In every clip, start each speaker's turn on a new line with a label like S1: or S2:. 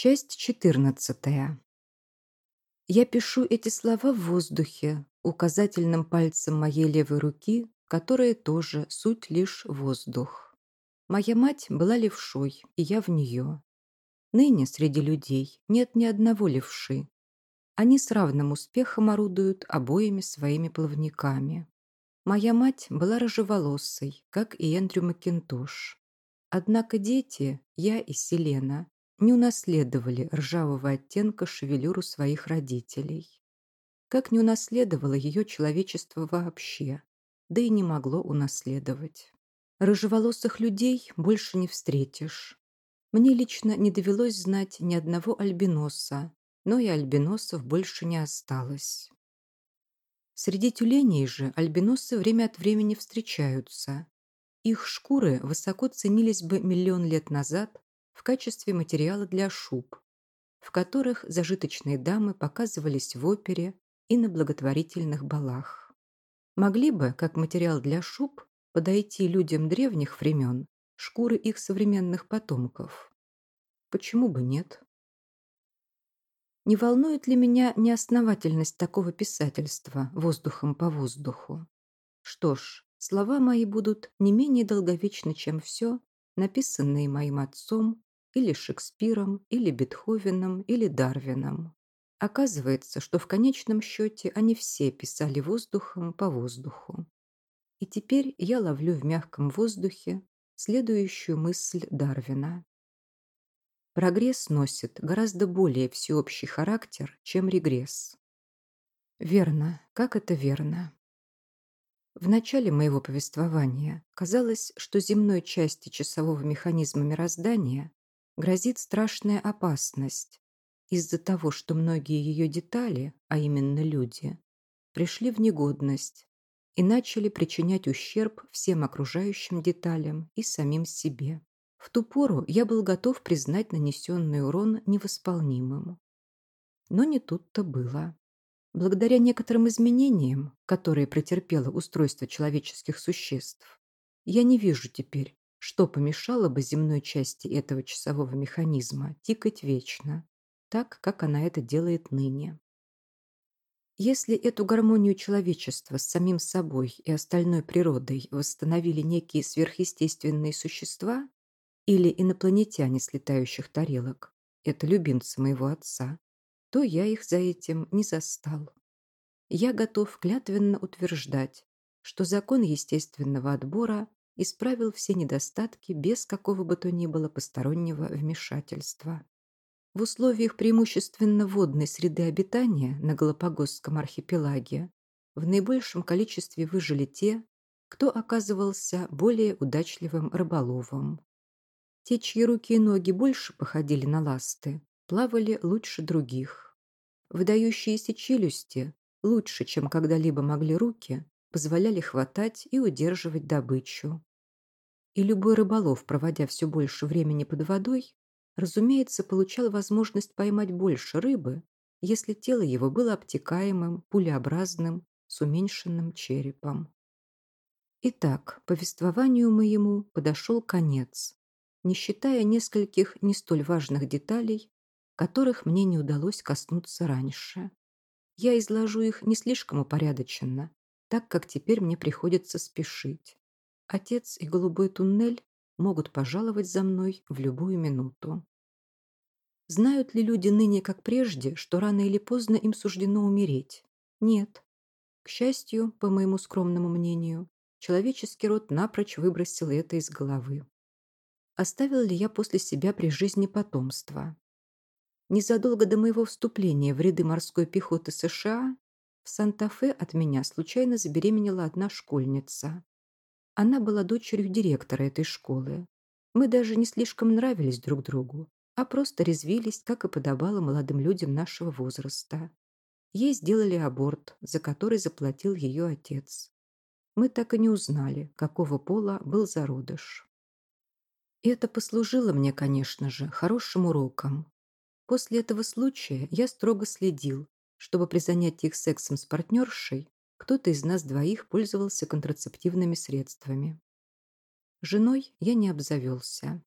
S1: Часть 14. Я пишу эти слова в воздухе, указательным пальцем моей левой руки, которая тоже суть лишь воздух. Моя мать была левшой, и я в нее. Ныне среди людей нет ни одного левши. Они с равным успехом орудуют обоими своими плавниками. Моя мать была рыжеволосой, как и Эндрю Макинтош. Однако дети, я и Селена, не унаследовали ржавого оттенка шевелюру своих родителей. Как не унаследовало ее человечество вообще, да и не могло унаследовать. Рыжеволосых людей больше не встретишь. Мне лично не довелось знать ни одного альбиноса, но и альбиносов больше не осталось. Среди тюленей же альбиносы время от времени встречаются. Их шкуры высоко ценились бы миллион лет назад в качестве материала для шуб, в которых зажиточные дамы показывались в опере и на благотворительных балах. Могли бы, как материал для шуб, подойти людям древних времен шкуры их современных потомков. Почему бы нет? Не волнует ли меня неосновательность такого писательства воздухом по воздуху? Что ж, слова мои будут не менее долговечны, чем все, написанное моим отцом или Шекспиром, или Бетховеном, или Дарвином. Оказывается, что в конечном счете они все писали воздухом по воздуху. И теперь я ловлю в мягком воздухе следующую мысль Дарвина. Прогресс носит гораздо более всеобщий характер, чем регресс. Верно, как это верно. В начале моего повествования казалось, что земной части часового механизма мироздания грозит страшная опасность из-за того, что многие ее детали, а именно люди, пришли в негодность и начали причинять ущерб всем окружающим деталям и самим себе. В ту пору я был готов признать нанесенный урон невосполнимым. Но не тут-то было. Благодаря некоторым изменениям, которые претерпело устройство человеческих существ, я не вижу теперь что помешало бы земной части этого часового механизма тикать вечно, так, как она это делает ныне? Если эту гармонию человечества с самим собой и остальной природой восстановили некие сверхъестественные существа или инопланетяне с летающих тарелок, это любимцы моего отца, то я их за этим не застал. Я готов клятвенно утверждать, что закон естественного отбора исправил все недостатки без какого бы то ни было постороннего вмешательства. В условиях преимущественно водной среды обитания на Галапагосском архипелаге в наибольшем количестве выжили те, кто оказывался более удачливым рыболовом. Те, чьи руки и ноги больше походили на ласты, плавали лучше других. Выдающиеся челюсти, лучше, чем когда-либо могли руки, позволяли хватать и удерживать добычу. И любой рыболов, проводя все больше времени под водой, разумеется, получал возможность поймать больше рыбы, если тело его было обтекаемым, пулеобразным, с уменьшенным черепом. Итак, повествованию моему подошел конец, не считая нескольких не столь важных деталей, которых мне не удалось коснуться раньше. Я изложу их не слишком упорядоченно, так как теперь мне приходится спешить. Отец и голубой туннель могут пожаловать за мной в любую минуту. Знают ли люди ныне, как прежде, что рано или поздно им суждено умереть? Нет. К счастью, по моему скромному мнению, человеческий род напрочь выбросил это из головы. Оставил ли я после себя при жизни потомство? Незадолго до моего вступления в ряды морской пехоты США в Санта-Фе от меня случайно забеременела одна школьница. Она была дочерью директора этой школы. Мы даже не слишком нравились друг другу, а просто резвились, как и подобало молодым людям нашего возраста. Ей сделали аборт, за который заплатил ее отец. Мы так и не узнали, какого пола был зародыш. И это послужило мне, конечно же, хорошим уроком. После этого случая я строго следил, чтобы при занятиях сексом с партнершей кто-то из нас двоих пользовался контрацептивными средствами. Женой я не обзавелся.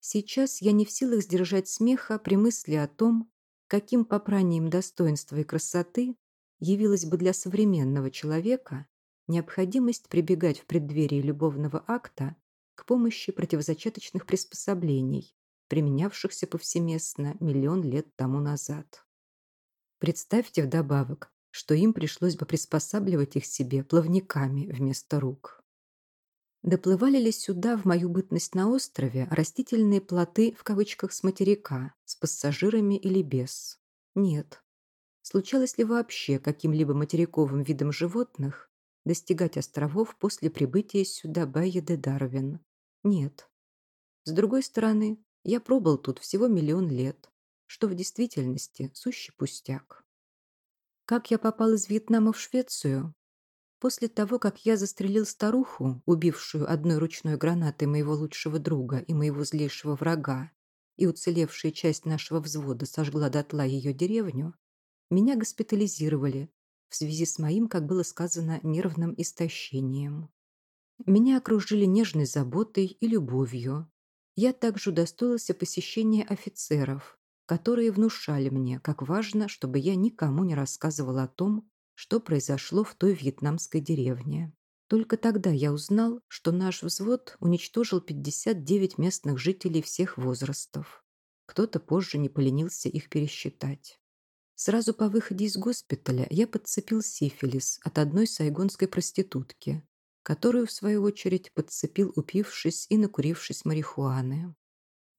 S1: Сейчас я не в силах сдержать смеха при мысли о том, каким попранием достоинства и красоты явилась бы для современного человека необходимость прибегать в преддверии любовного акта к помощи противозачаточных приспособлений, применявшихся повсеместно миллион лет тому назад. Представьте вдобавок, что им пришлось бы приспосабливать их себе плавниками вместо рук. Доплывали ли сюда в мою бытность на острове растительные плоты в кавычках с материка, с пассажирами или без? Нет. Случалось ли вообще каким-либо материковым видом животных достигать островов после прибытия сюда Байя Дарвин? Нет. С другой стороны, я пробыл тут всего миллион лет, что в действительности сущий пустяк. Как я попал из Вьетнама в Швецию? После того, как я застрелил старуху, убившую одной ручной гранатой моего лучшего друга и моего злейшего врага, и уцелевшая часть нашего взвода сожгла дотла ее деревню, меня госпитализировали в связи с моим, как было сказано, нервным истощением. Меня окружили нежной заботой и любовью. Я также удостоился посещения офицеров, которые внушали мне, как важно, чтобы я никому не рассказывал о том, что произошло в той вьетнамской деревне. Только тогда я узнал, что наш взвод уничтожил 59 местных жителей всех возрастов. Кто-то позже не поленился их пересчитать. Сразу по выходе из госпиталя я подцепил сифилис от одной сайгонской проститутки, которую, в свою очередь, подцепил, упившись и накурившись марихуаны.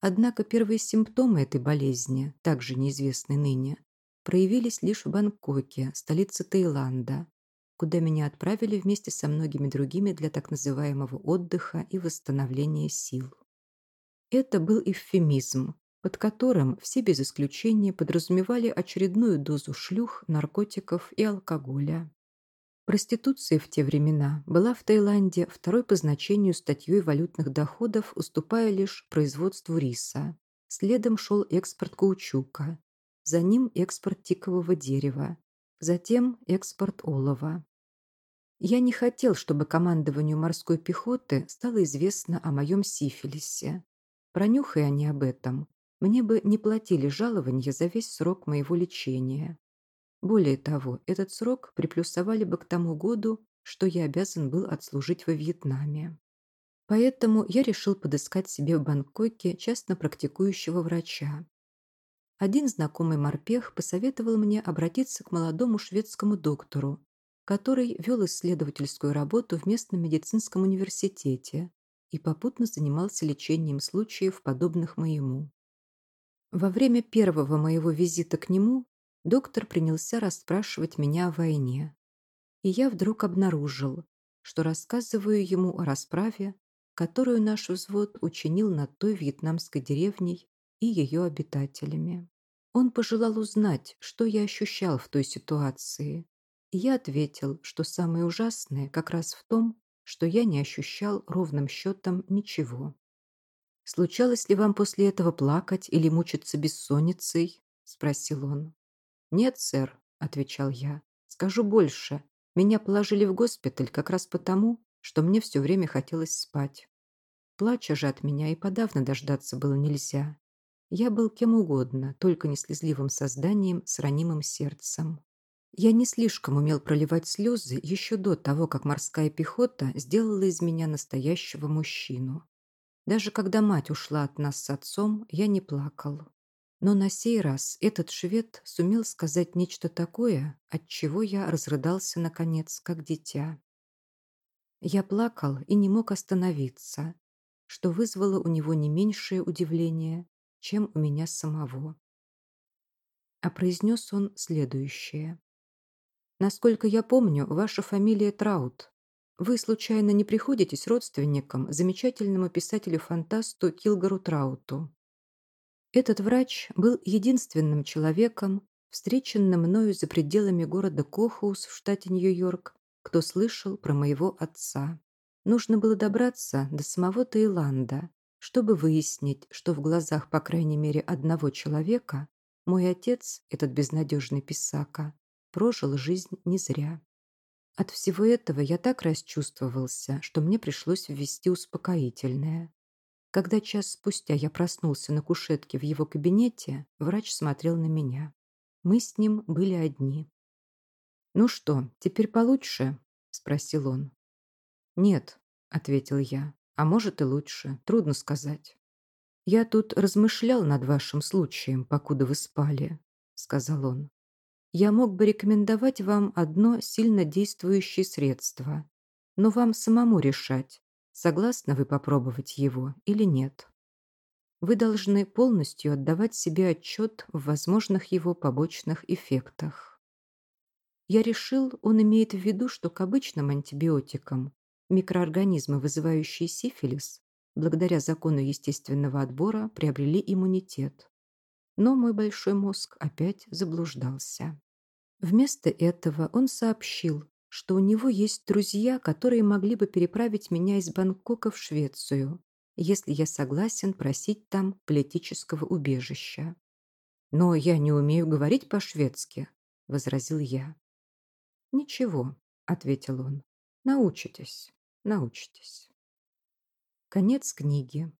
S1: Однако первые симптомы этой болезни, также неизвестны ныне, проявились лишь в Бангкоке, столице Таиланда, куда меня отправили вместе со многими другими для так называемого отдыха и восстановления сил. Это был эвфемизм, под которым все без исключения подразумевали очередную дозу шлюх, наркотиков и алкоголя. Проституция в те времена была в Таиланде второй по значению статьей валютных доходов, уступая лишь производству риса. Следом шел экспорт каучука, за ним экспорт тикового дерева, затем экспорт олова. Я не хотел, чтобы командованию морской пехоты стало известно о моем сифилисе. Пронюхая они об этом, мне бы не платили жалования за весь срок моего лечения. Более того, этот срок приплюсовали бы к тому году, что я обязан был отслужить во Вьетнаме. Поэтому я решил подыскать себе в Бангкоке частно практикующего врача. Один знакомый морпех посоветовал мне обратиться к молодому шведскому доктору, который вел исследовательскую работу в местном медицинском университете и попутно занимался лечением случаев, подобных моему. Во время первого моего визита к нему доктор принялся расспрашивать меня о войне. И я вдруг обнаружил, что рассказываю ему о расправе, которую наш взвод учинил над той вьетнамской деревней и ее обитателями. Он пожелал узнать, что я ощущал в той ситуации. И я ответил, что самое ужасное как раз в том, что я не ощущал ровным счетом ничего. «Случалось ли вам после этого плакать или мучиться бессонницей?» – спросил он. «Нет, сэр», – отвечал я. «Скажу больше. Меня положили в госпиталь как раз потому, что мне все время хотелось спать. Плача же от меня и подавно дождаться было нельзя. Я был кем угодно, только не слезливым созданием с ранимым сердцем. Я не слишком умел проливать слезы еще до того, как морская пехота сделала из меня настоящего мужчину. Даже когда мать ушла от нас с отцом, я не плакал. Но на сей раз этот швед сумел сказать нечто такое, от чего я разрыдался, наконец, как дитя. Я плакал и не мог остановиться, что вызвало у него не меньшее удивление, чем у меня самого. А произнес он следующее. «Насколько я помню, ваша фамилия Траут. Вы, случайно, не приходитесь родственником замечательному писателю-фантасту Килгару Трауту?» Этот врач был единственным человеком, встреченным мною за пределами города Кохаус в штате Нью-Йорк, кто слышал про моего отца. Нужно было добраться до самого Таиланда, чтобы выяснить, что в глазах, по крайней мере, одного человека мой отец, этот безнадежный писака, прожил жизнь не зря. От всего этого я так расчувствовался, что мне пришлось ввести успокоительное. Когда час спустя я проснулся на кушетке в его кабинете, врач смотрел на меня. Мы с ним были одни. «Ну что, теперь получше?» – спросил он. «Нет», – ответил я. «А может и лучше. Трудно сказать». «Я тут размышлял над вашим случаем, покуда вы спали», – сказал он. «Я мог бы рекомендовать вам одно сильно действующее средство, но вам самому решать, согласны вы попробовать его или нет. Вы должны полностью отдавать себе отчет в возможных его побочных эффектах. Я решил, он имеет в виду, что к обычным антибиотикам микроорганизмы, вызывающие сифилис, благодаря закону естественного отбора, приобрели иммунитет. Но мой большой мозг опять заблуждался. Вместо этого он сообщил, что у него есть друзья, которые могли бы переправить меня из Бангкока в Швецию, если я согласен просить там политического убежища. «Но я не умею говорить по-шведски», — возразил я. «Ничего», — ответил он, — «научитесь, научитесь». Конец книги.